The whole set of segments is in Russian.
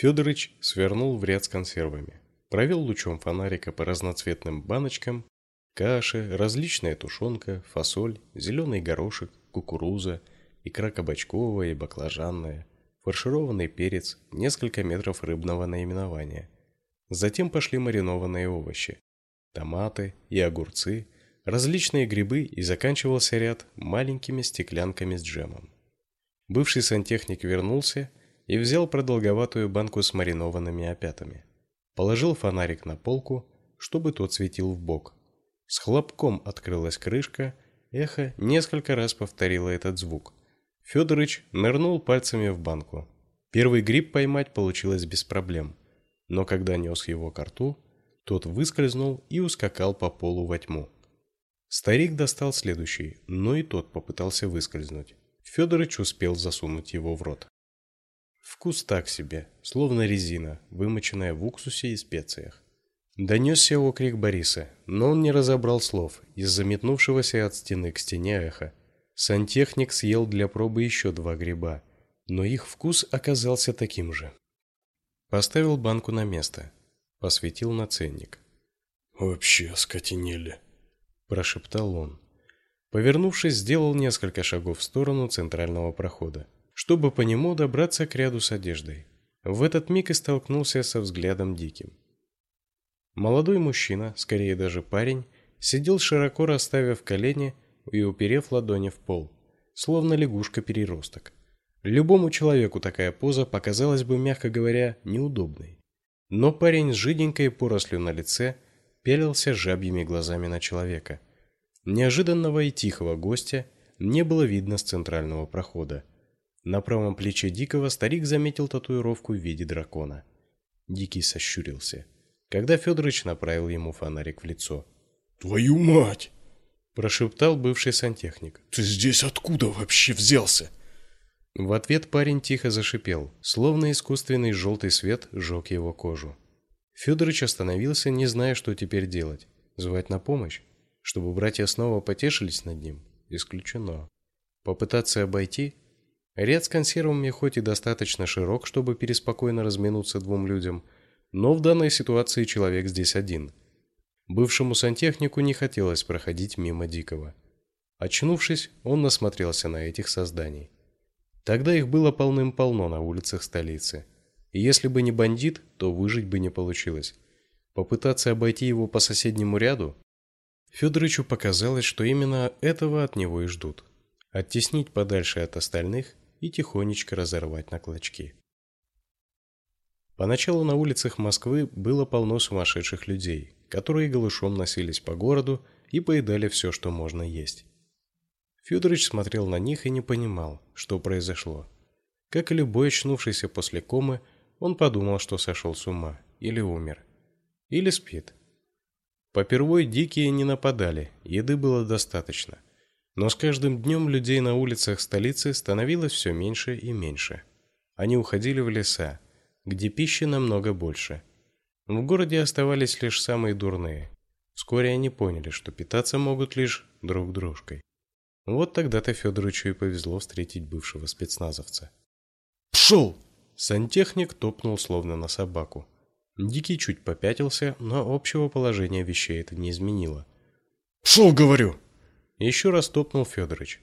Федорович свернул в ряд с консервами, провел лучом фонарика по разноцветным баночкам, каши, различная тушенка, фасоль, зеленый горошек, кукуруза, икра кабачковая и баклажанная, фаршированный перец, несколько метров рыбного наименования. Затем пошли маринованные овощи, томаты и огурцы, различные грибы и заканчивался ряд маленькими стеклянками с джемом. Бывший сантехник вернулся и взял продолговатую банку с маринованными опятами. Положил фонарик на полку, чтобы тот светил в бок. С хлопком открылась крышка, эхо несколько раз повторило этот звук. Федорович нырнул пальцами в банку. Первый гриб поймать получилось без проблем, но когда нес его к рту, тот выскользнул и ускакал по полу во тьму. Старик достал следующий, но и тот попытался выскользнуть. Федорович успел засунуть его в рот. Вкус так себе, словно резина, вымоченная в уксусе и специях. Донесся окрик Бориса, но он не разобрал слов из-за метнувшегося от стены к стене эха. Сантехник съел для пробы еще два гриба, но их вкус оказался таким же. Поставил банку на место, посветил на ценник. «Вообще скотинели», прошептал он. Повернувшись, сделал несколько шагов в сторону центрального прохода, чтобы по нему добраться к ряду с одеждой. В этот миг и столкнулся со взглядом диким. Молодой мужчина, скорее даже парень, сидел широко расставив колени и уперев ладони в пол, словно лягушка-переросток. Любому человеку такая поза показалась бы, мягко говоря, неудобной. Но парень с жиденькой порослью на лице – пялился жабьими глазами на человека. Неожиданного и тихого гостя не было видно с центрального прохода. На правом плече Дикого старик заметил татуировку в виде дракона. Дикий сощурился, когда Федорович направил ему фонарик в лицо. «Твою мать!» – прошептал бывший сантехник. «Ты здесь откуда вообще взялся?» В ответ парень тихо зашипел, словно искусственный желтый свет жег его кожу. Федорович остановился, не зная, что теперь делать. Звать на помощь? Чтобы братья снова потешились над ним? Исключено. Попытаться обойти? Ряд с консервами хоть и достаточно широк, чтобы переспокойно разминуться двум людям, но в данной ситуации человек здесь один. Бывшему сантехнику не хотелось проходить мимо Дикого. Очнувшись, он насмотрелся на этих созданий. Тогда их было полным-полно на улицах столицы. И если бы не бандит, то выжить бы не получилось. Попытаться обойти его по соседнему ряду? Федоровичу показалось, что именно этого от него и ждут. Оттеснить подальше от остальных и тихонечко разорвать на клочки. Поначалу на улицах Москвы было полно сумасшедших людей, которые голышом носились по городу и поедали все, что можно есть. Федорович смотрел на них и не понимал, что произошло. Как и любой очнувшийся после комы, он подумал, что сошел с ума или умер, или спит. Попервой дикие не нападали, еды было достаточно. Но с каждым днем людей на улицах столицы становилось все меньше и меньше. Они уходили в леса, где пищи намного больше. В городе оставались лишь самые дурные. Вскоре они поняли, что питаться могут лишь друг дружкой. Вот тогда-то Федоровичу и повезло встретить бывшего спецназовца. «Пшел!» Сантехник топнул словно на собаку. Дикий чуть попятился, но общего положения вещей это не изменило. «Пшел, говорю!» Еще раз топнул Федорович.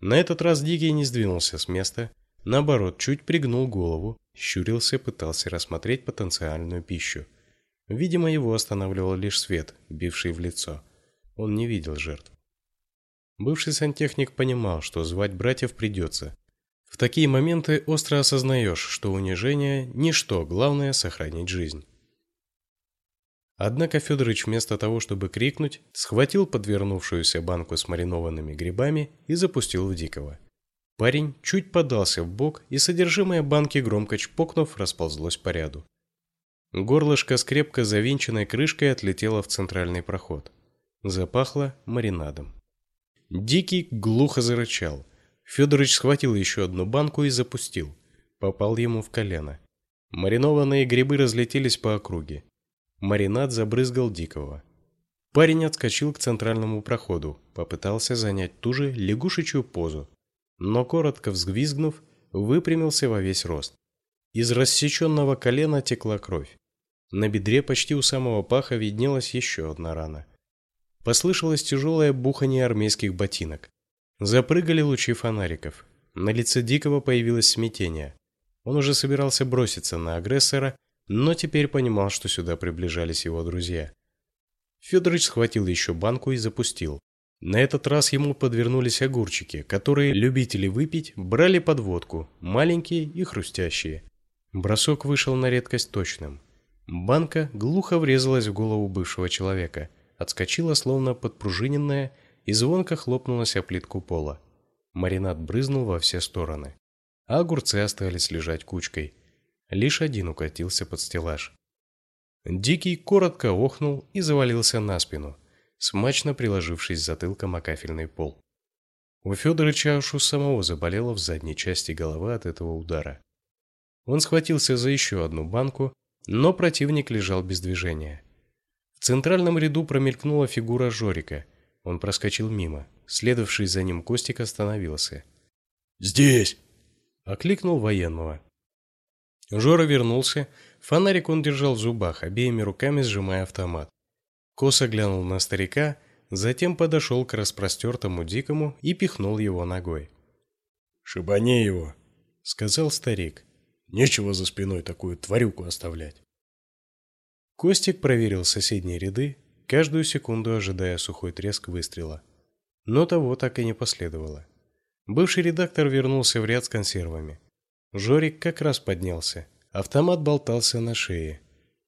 На этот раз Дикий не сдвинулся с места, наоборот, чуть пригнул голову, щурился, пытался рассмотреть потенциальную пищу. Видимо, его останавливал лишь свет, бивший в лицо. Он не видел жертв. Бывший сантехник понимал, что звать братьев придется, в такие моменты остро осознаешь, что унижение – ничто, главное – сохранить жизнь. Однако Федорович вместо того, чтобы крикнуть, схватил подвернувшуюся банку с маринованными грибами и запустил в Дикого. Парень чуть подался в бок, и содержимое банки, громко чпокнув, расползлось по ряду. Горлышко с крепко завинченной крышкой отлетело в центральный проход. Запахло маринадом. Дикий глухо зарычал – Федорович схватил еще одну банку и запустил. Попал ему в колено. Маринованные грибы разлетелись по округе. Маринад забрызгал Дикого. Парень отскочил к центральному проходу, попытался занять ту же лягушечью позу, но коротко взвизгнув, выпрямился во весь рост. Из рассеченного колена текла кровь. На бедре почти у самого паха виднелась еще одна рана. Послышалось тяжелое бухание армейских ботинок. Запрыгали лучи фонариков. На лице Дикого появилось смятение. Он уже собирался броситься на агрессора, но теперь понимал, что сюда приближались его друзья. Федорович схватил еще банку и запустил. На этот раз ему подвернулись огурчики, которые любители выпить брали под водку, маленькие и хрустящие. Бросок вышел на редкость точным. Банка глухо врезалась в голову бывшего человека, отскочила словно подпружиненная и звонко хлопнулась о плитку пола. Маринад брызнул во все стороны, а огурцы остались лежать кучкой. Лишь один укатился под стеллаж. Дикий коротко охнул и завалился на спину, смачно приложившись затылком о кафельный пол. У Федорыча аж у самого заболело в задней части головы от этого удара. Он схватился за еще одну банку, но противник лежал без движения. В центральном ряду промелькнула фигура Жорика. Он проскочил мимо. Следовавший за ним Костик остановился. «Здесь!» — окликнул военного. Жора вернулся. Фонарик он держал в зубах, обеими руками сжимая автомат. Косо глянул на старика, затем подошел к распростертому дикому и пихнул его ногой. «Шибани его!» — сказал старик. «Нечего за спиной такую тварюку оставлять!» Костик проверил соседние ряды, каждую секунду ожидая сухой треск выстрела. Но того так и не последовало. Бывший редактор вернулся в ряд с консервами. Жорик как раз поднялся. Автомат болтался на шее.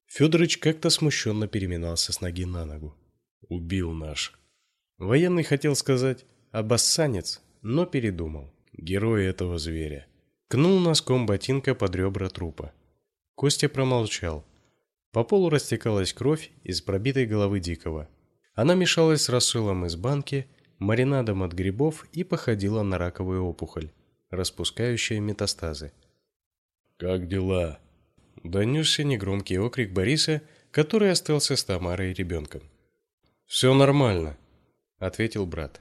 Федорович как-то смущенно переминался с ноги на ногу. «Убил наш». Военный хотел сказать «обоссанец», но передумал. Герой этого зверя. Кнул носком ботинка под ребра трупа. Костя промолчал. По полу растекалась кровь из пробитой головы Дикого. Она мешалась с рассолом из банки, маринадом от грибов и походила на раковую опухоль распускающая метастазы. «Как дела?» – донесся негромкий окрик Бориса, который остался с Тамарой и ребенком. «Все нормально», – ответил брат.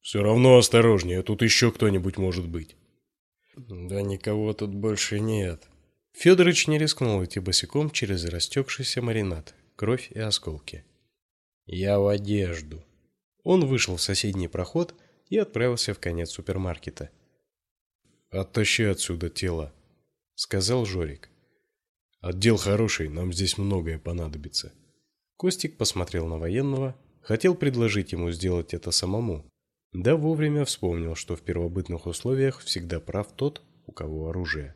«Все равно осторожнее, тут еще кто-нибудь может быть». «Да никого тут больше нет». Федорович не рискнул идти босиком через растекшийся маринад, кровь и осколки. «Я в одежду». Он вышел в соседний проход и отправился в конец супермаркета. «Оттащи отсюда тело», — сказал Жорик. «Отдел хороший, нам здесь многое понадобится». Костик посмотрел на военного, хотел предложить ему сделать это самому, да вовремя вспомнил, что в первобытных условиях всегда прав тот, у кого оружие.